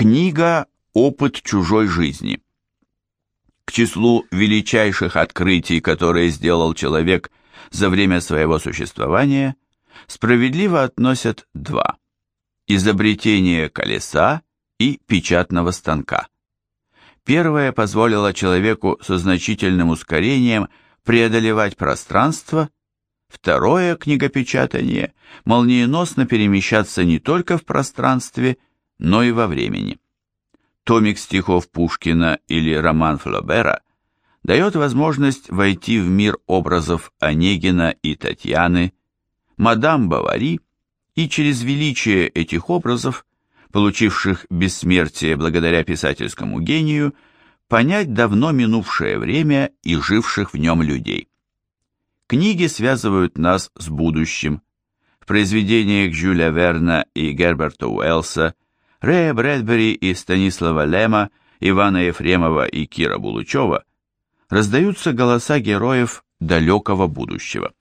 Книга «Опыт чужой жизни». К числу величайших открытий, которые сделал человек за время своего существования, справедливо относят два – изобретение колеса и печатного станка. Первое позволило человеку со значительным ускорением преодолевать пространство, второе, книгопечатание, молниеносно перемещаться не только в пространстве, но и во времени. Томик стихов Пушкина или роман Флобера дает возможность войти в мир образов Онегина и Татьяны, мадам Бавари, и через величие этих образов получивших бессмертие благодаря писательскому гению, понять давно минувшее время и живших в нем людей. Книги связывают нас с будущим. В произведениях Жюля Верна и Герберта Уэллса, Рэя Брэдбери и Станислава Лема, Ивана Ефремова и Кира Булычева раздаются голоса героев далекого будущего.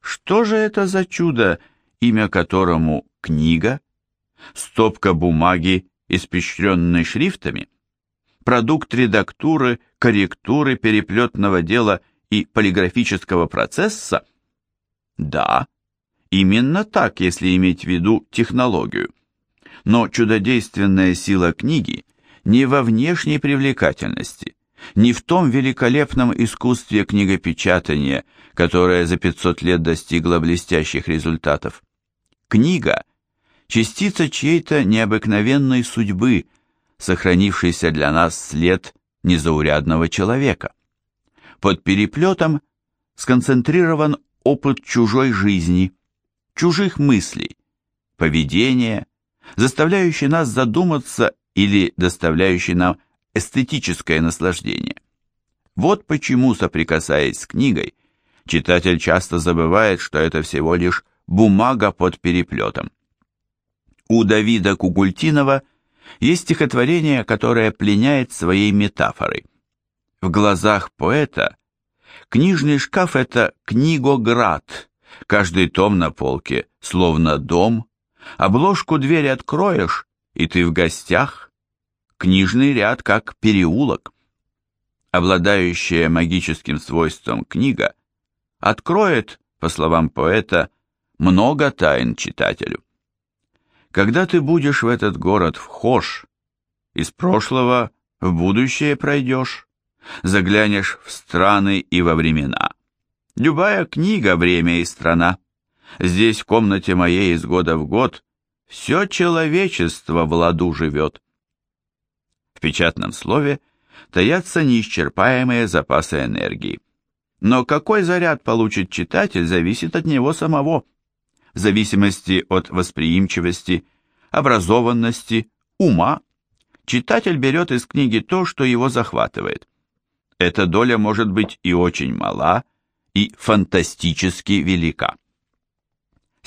Что же это за чудо, имя которому книга? стопка бумаги, испещренной шрифтами, продукт редактуры, корректуры, переплетного дела и полиграфического процесса? Да, именно так, если иметь в виду технологию. Но чудодейственная сила книги не во внешней привлекательности, не в том великолепном искусстве книгопечатания, которое за 500 лет достигло блестящих результатов. Книга – частица чьей-то необыкновенной судьбы, сохранившейся для нас след незаурядного человека. Под переплетом сконцентрирован опыт чужой жизни, чужих мыслей, поведения, заставляющий нас задуматься или доставляющий нам эстетическое наслаждение. Вот почему, соприкасаясь с книгой, читатель часто забывает, что это всего лишь бумага под переплетом. У Давида Кугультинова есть стихотворение, которое пленяет своей метафорой. В глазах поэта книжный шкаф – это книгоград, каждый том на полке словно дом, обложку двери откроешь, и ты в гостях, книжный ряд как переулок. Обладающая магическим свойством книга откроет, по словам поэта, много тайн читателю. Когда ты будешь в этот город вхож, из прошлого в будущее пройдешь, заглянешь в страны и во времена. Любая книга — время и страна. Здесь, в комнате моей из года в год, все человечество в ладу живет. В печатном слове таятся неисчерпаемые запасы энергии. Но какой заряд получит читатель, зависит от него самого – в зависимости от восприимчивости, образованности, ума, читатель берет из книги то, что его захватывает. Эта доля может быть и очень мала, и фантастически велика.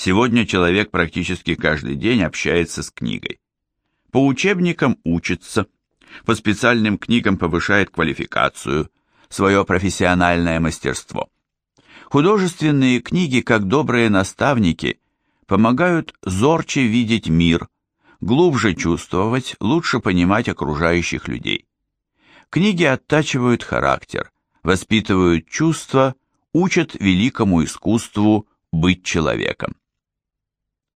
Сегодня человек практически каждый день общается с книгой. По учебникам учится, по специальным книгам повышает квалификацию, свое профессиональное мастерство. Художественные книги, как добрые наставники, помогают зорче видеть мир, глубже чувствовать, лучше понимать окружающих людей. Книги оттачивают характер, воспитывают чувства, учат великому искусству быть человеком.